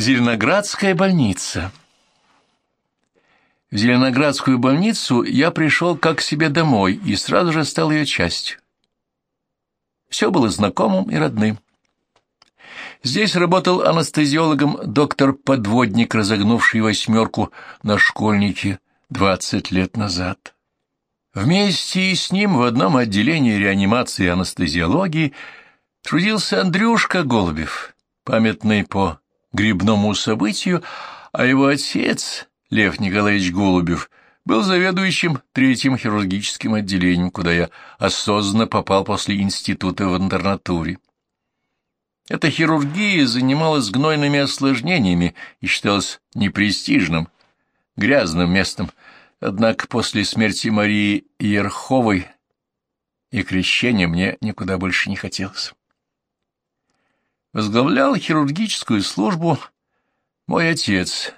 Зеленоградская больница В Зеленоградскую больницу я пришел как к себе домой и сразу же стал ее частью. Все было знакомым и родным. Здесь работал анестезиологом доктор-подводник, разогнувший восьмерку на школьнике двадцать лет назад. Вместе с ним в одном отделении реанимации и анестезиологии трудился Андрюшка Голубев, памятный по грибному событию, а его отец, Лев Николаевич Голубев, был заведующим третьим хирургическим отделением, куда я осознанно попал после института в интернатуре. Эта хирургия занималась гнойными осложнениями и считалась непрестижным, грязным местом, однако после смерти Марии Ерховой и крещения мне никуда больше не хотелось. Возглавлял хирургическую службу мой отец,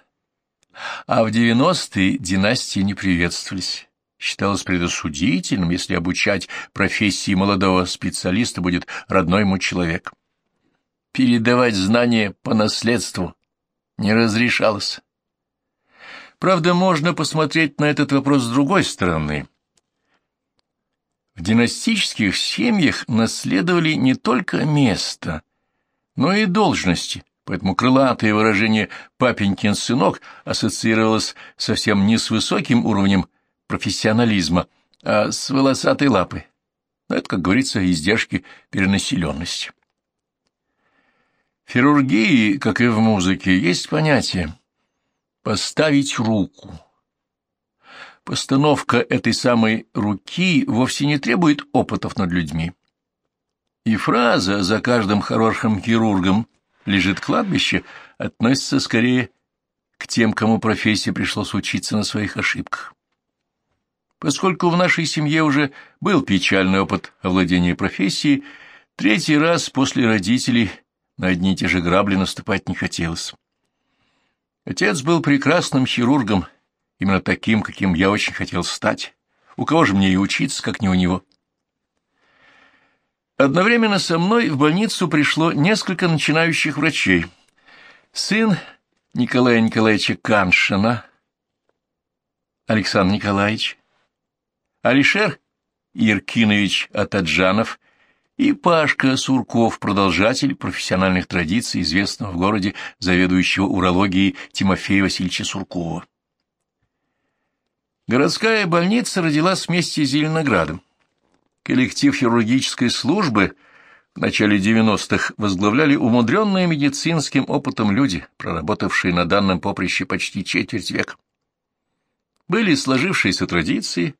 а в девяностые династии не приветствовались. Считалось предосудительным, если обучать профессии молодого специалиста будет родной ему человек передавать знания по наследству не разрешалось. Правда, можно посмотреть на этот вопрос с другой стороны. В династических семьях наследовали не только место, но и должности, поэтому крылатое выражение «папенькин сынок» ассоциировалось совсем не с высоким уровнем профессионализма, а с волосатой лапой. Но это, как говорится, издержки перенаселенности. В хирургии, как и в музыке, есть понятие «поставить руку». Постановка этой самой руки вовсе не требует опытов над людьми. И фраза «за каждым хорошим хирургом лежит кладбище» относится скорее к тем, кому профессия пришлось учиться на своих ошибках. Поскольку в нашей семье уже был печальный опыт овладения профессией, третий раз после родителей на одни и те же грабли наступать не хотелось. Отец был прекрасным хирургом, именно таким, каким я очень хотел стать. У кого же мне и учиться, как не у него? Одновременно со мной в больницу пришло несколько начинающих врачей. Сын Николая Николаевича Каншина, Александр Николаевич, Алишер Иркинович Атаджанов — и Пашка Сурков, продолжатель профессиональных традиций, известного в городе заведующего урологией Тимофея Васильевича Суркова. Городская больница родилась вместе с Зеленоградом. Коллектив хирургической службы в начале 90-х возглавляли умудренные медицинским опытом люди, проработавшие на данном поприще почти четверть века. Были сложившиеся традиции,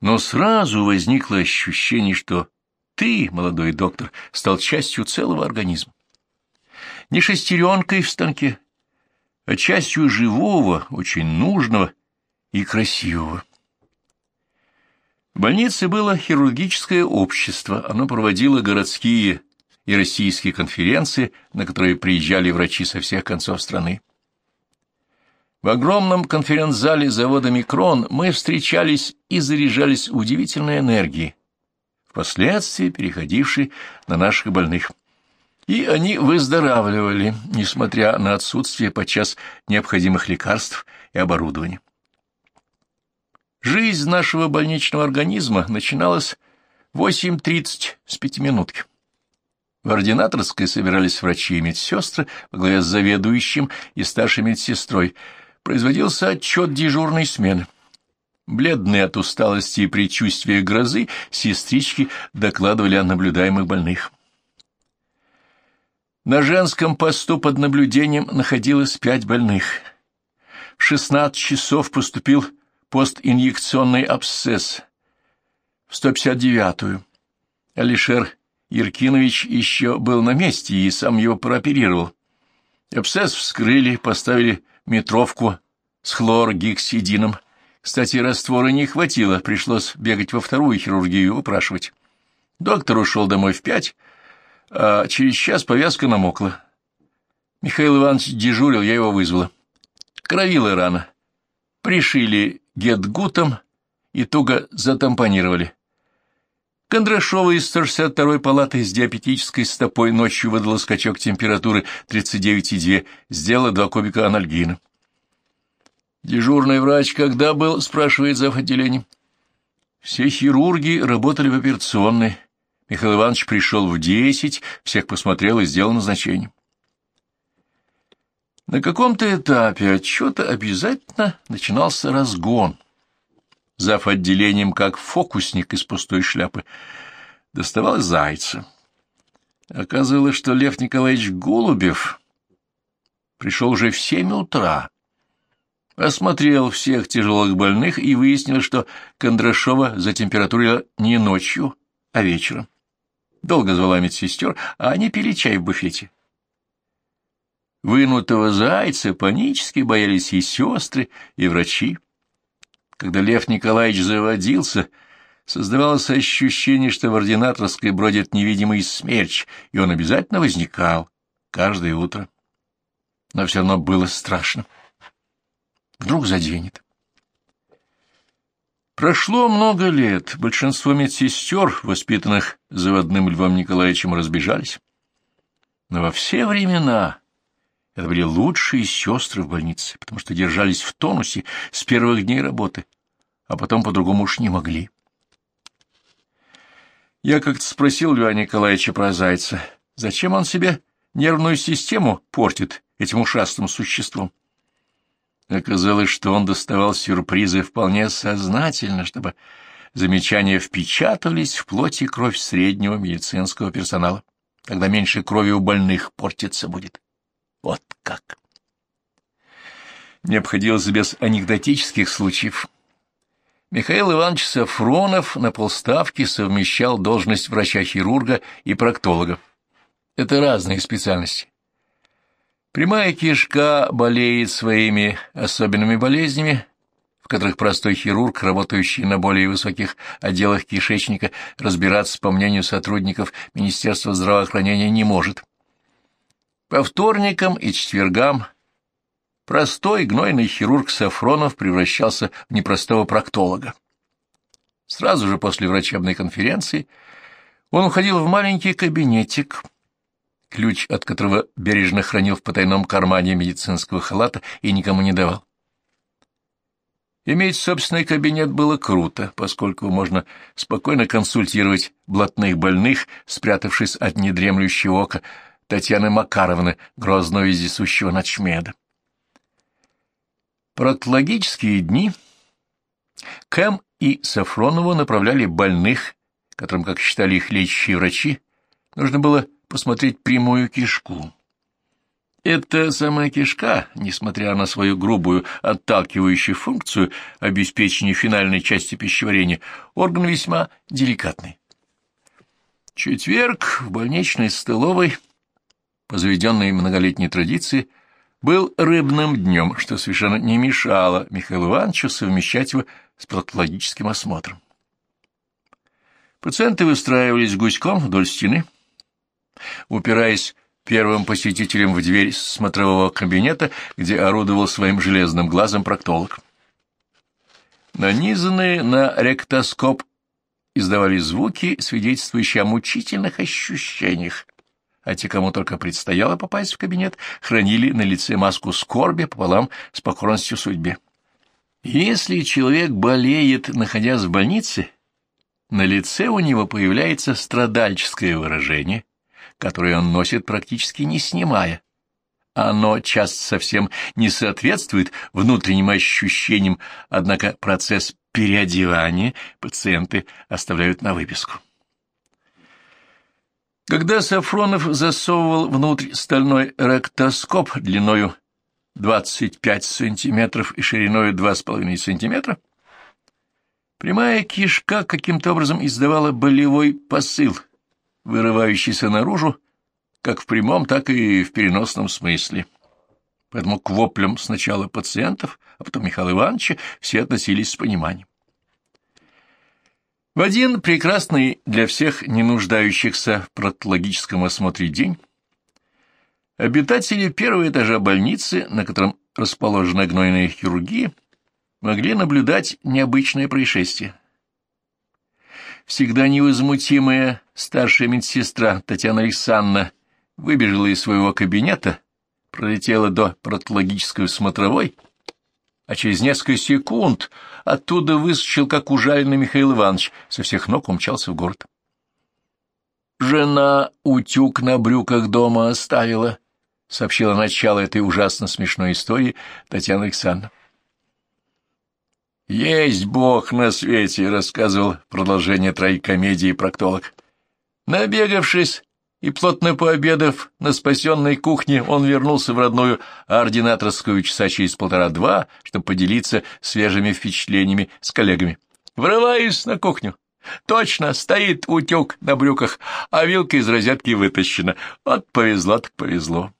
но сразу возникло ощущение, что ты, молодой доктор, стал частью целого организма. Не шестеренкой в станке, а частью живого, очень нужного и красивого. В больнице было хирургическое общество, оно проводило городские и российские конференции, на которые приезжали врачи со всех концов страны. В огромном конференц-зале завода «Микрон» мы встречались и заряжались удивительной энергией, впоследствии переходивший на наших больных. И они выздоравливали, несмотря на отсутствие подчас необходимых лекарств и оборудования. Жизнь нашего больничного организма начиналась в 8.30 с пятиминутки. В ординаторской собирались врачи и медсестры во главе с заведующим и старшей медсестрой. Производился отчет дежурной смены. Бледные от усталости и предчувствия грозы, сестрички докладывали о наблюдаемых больных. На женском посту под наблюдением находилось пять больных. В 16 часов поступил постинъекционный абсцесс. В 159-ю. Алишер Еркинович еще был на месте и сам его прооперировал. Абсцесс вскрыли, поставили метровку с хлоргексидином, кстати, раствора не хватило, пришлось бегать во вторую хирургию упрашивать. Доктор ушел домой в пять, а через час повязка намокла. Михаил Иванович дежурил, я его вызвала. Кровила рано. Пришили гетгутом и туго затампонировали. Кондрашова из 162-й палаты с диабетической стопой ночью выдала скачок температуры 39,2, сделала два кубика анальгина. «Дежурный врач когда был?» — спрашивает зав. отделением. Все хирурги работали в операционной. Михаил Иванович пришел в десять, всех посмотрел и сделал назначение. На каком-то этапе отчета обязательно начинался разгон. Зав. отделением, как фокусник из пустой шляпы, доставал зайца. Оказывалось, что Лев Николаевич Голубев пришел уже в семь утра, осмотрел всех тяжелых больных и выяснил, что Кондрашова затемпературила не ночью, а вечером. Долго звала медсестер, а они пили чай в буфете. Вынутого зайца панически боялись и сестры, и врачи. Когда Лев Николаевич заводился, создавалось ощущение, что в ординаторской бродит невидимый смерч, и он обязательно возникал каждое утро. Но все равно было страшно. Вдруг заденет. Прошло много лет, большинство медсестер, воспитанных заводным Львом Николаевичем, разбежались. Но во все времена это были лучшие сестры в больнице, потому что держались в тонусе с первых дней работы, а потом по-другому уж не могли. Я как-то спросил Льва Николаевича про зайца, зачем он себе нервную систему портит этим ушастым существом. Оказалось, что он доставал сюрпризы вполне сознательно, чтобы замечания впечатывались в плоть и кровь среднего медицинского персонала. Тогда меньше крови у больных портиться будет. Вот как. Не обходилось без анекдотических случаев. Михаил Иванович Сафронов на полставки совмещал должность врача-хирурга и проктолога. Это разные специальности. Прямая кишка болеет своими особенными болезнями, в которых простой хирург, работающий на более высоких отделах кишечника, разбираться, по мнению сотрудников Министерства здравоохранения, не может. По вторникам и четвергам простой гнойный хирург Сафронов превращался в непростого проктолога. Сразу же после врачебной конференции он уходил в маленький кабинетик, ключ от которого бережно хранил в потайном кармане медицинского халата и никому не давал. Иметь собственный кабинет было круто, поскольку можно спокойно консультировать блатных больных, спрятавшись от недремлющего ока Татьяны Макаровны, грозно вездесущего ночмеда. Проктологические дни Кэм и Сафронову направляли больных, которым, как считали их лечащие врачи, нужно было посмотреть прямую кишку. Эта самая кишка, несмотря на свою грубую отталкивающую функцию обеспечения финальной части пищеварения, орган весьма деликатный. Четверг в больничной столовой – по заведенной многолетней традиции, был рыбным днем, что совершенно не мешало Михаилу Ивановичу совмещать его с патологическим осмотром. Пациенты выстраивались гуськом вдоль стены, упираясь первым посетителем в дверь смотрового кабинета, где орудовал своим железным глазом проктолог. Нанизанные на ректоскоп издавали звуки, свидетельствующие о мучительных ощущениях, а те, кому только предстояло попасть в кабинет, хранили на лице маску скорби пополам с покорностью судьбе. Если человек болеет, находясь в больнице, на лице у него появляется страдальческое выражение, которое он носит практически не снимая. Оно часто совсем не соответствует внутренним ощущениям, однако процесс переодевания пациенты оставляют на выписку. Когда Сафронов засовывал внутрь стальной ректоскоп длиною 25 сантиметров и шириной 2,5 сантиметра, прямая кишка каким-то образом издавала болевой посыл, вырывающийся наружу, как в прямом, так и в переносном смысле. Поэтому к воплям сначала пациентов, а потом Михаила Ивановича все относились с пониманием. В один прекрасный для всех не нуждающихся в протологическом осмотре день обитатели первого этажа больницы, на котором расположена гнойная хирургия, могли наблюдать необычное происшествие. Всегда невозмутимая старшая медсестра Татьяна Александровна выбежала из своего кабинета, пролетела до протологической смотровой, а через несколько секунд оттуда выскочил, как ужаленный Михаил Иванович, со всех ног умчался в город. «Жена утюг на брюках дома оставила», — сообщила начало этой ужасно смешной истории Татьяна Александровна. «Есть Бог на свете», — рассказывал продолжение трагикомедии проктолог. Набегавшись и плотно пообедав на спасенной кухне, он вернулся в родную ординаторскую часа через полтора-два, чтобы поделиться свежими впечатлениями с коллегами. «Врываюсь на кухню. Точно, стоит утюг на брюках, а вилка из розетки вытащена. Вот повезло так повезло».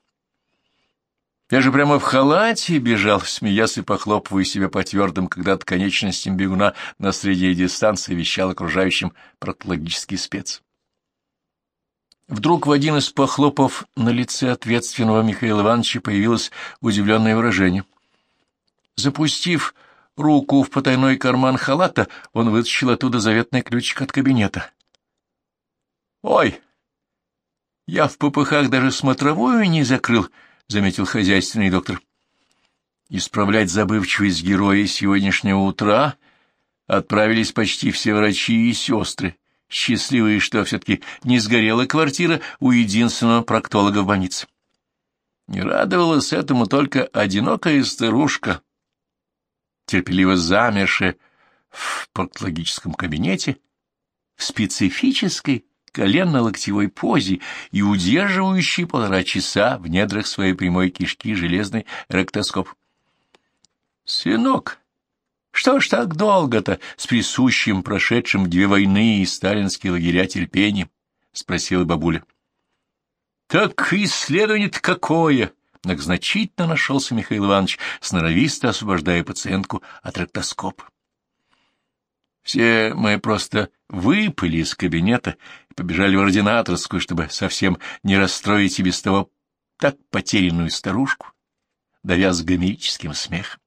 Я же прямо в халате бежал, смеясь и похлопывая себя по твердым когда-то конечностям бегуна на средней дистанции, вещал окружающим протологический спец. Вдруг в один из похлопов на лице ответственного Михаила Ивановича появилось удивленное выражение. Запустив руку в потайной карман халата, он вытащил оттуда заветный ключик от кабинета. «Ой, я в попыхах даже смотровую не закрыл», — заметил хозяйственный доктор. Исправлять забывчивость героя сегодняшнего утра отправились почти все врачи и сестры, счастливые, что все-таки не сгорела квартира у единственного проктолога в больнице. Не радовалась этому только одинокая старушка, терпеливо замершая в проктологическом кабинете, в специфической коленно-локтевой позе и удерживающий полтора часа в недрах своей прямой кишки железный ректоскоп. «Сынок, что ж так долго-то с присущим прошедшим две войны и сталинские лагеря терпением?» — спросила бабуля. «Так исследование-то какое!» — многозначительно нашелся Михаил Иванович, сноровисто освобождая пациентку от ректоскопа. Все мы просто выпали из кабинета и побежали в ординаторскую, чтобы совсем не расстроить и без того так потерянную старушку, давя с гомерическим смехом.